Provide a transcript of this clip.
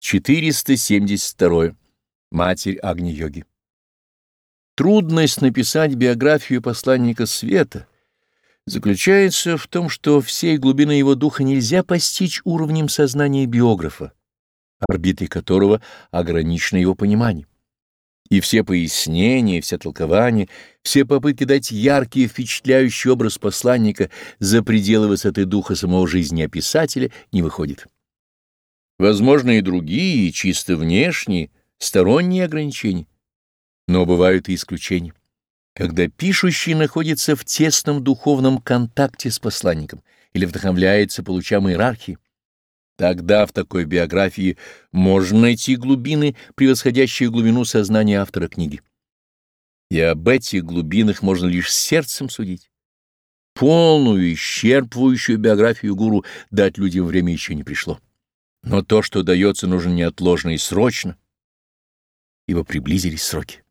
472. Матерь Агни-йоги. Трудность написать биографию посланника света заключается в том, что всей глубины его духа нельзя постичь уровнем сознания биографа, орбитой которого ограничено его понимание. И все пояснения, все толкования, все попытки дать яркий и впечатляющий образ посланника за пределы высоты духа самого жизнеописателя не выходит. Возможно, и другие, чисто внешние, сторонние ограничения. Но бывают и исключения. Когда пишущий находится в тесном духовном контакте с посланником или вдохновляется по лучам иерархии, тогда в такой биографии можно найти глубины, превосходящие глубину сознания автора книги. И об этих глубинах можно лишь сердцем судить. Полную, исчерпывающую биографию гуру дать людям время еще не пришло. Но то, что дается, нужно неотложно и срочно, ибо приблизились сроки.